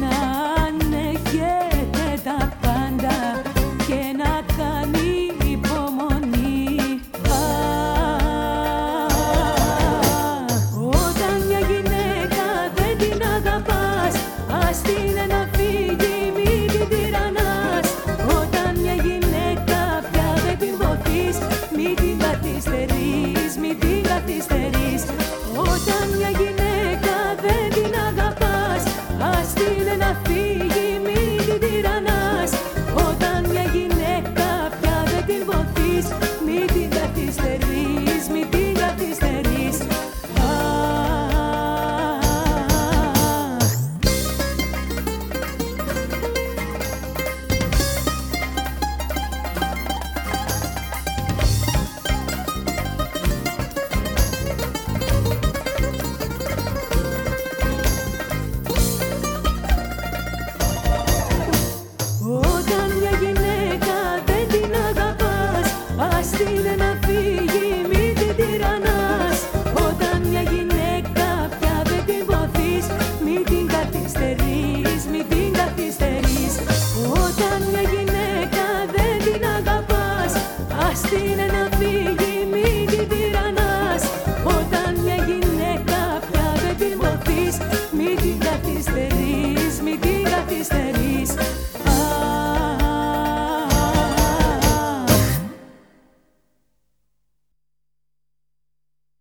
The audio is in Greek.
Να νεκέτε τα πάντα και να κάνει υπομονή. Φαντάζομαι όταν μια γυναίκα δεν την αγαπάς. Α την εναντίον τη, μην την τειρανά. Όταν μια γυναίκα πια δεν την βοηθεί, Μη την καθυστερείς, Μη την καθυστερείς. Όταν μια γυναίκα. seen